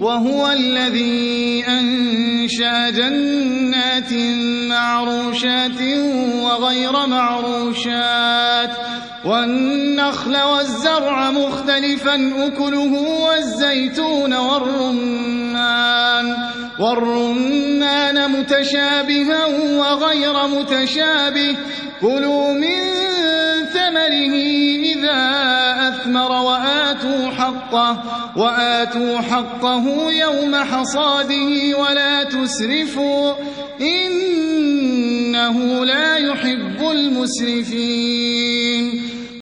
وهو الذي أنشى جنات معروشات وغير معروشات والنخل والزرع مختلفا أكله والزيتون والرمان. والرمان متشابها وغير متشابه. كلوا من ثمره إذا أثمر وآتوا حقه وآتوا حقه يوم حصاده ولا تسرفوا إنه لا يحب المسرفين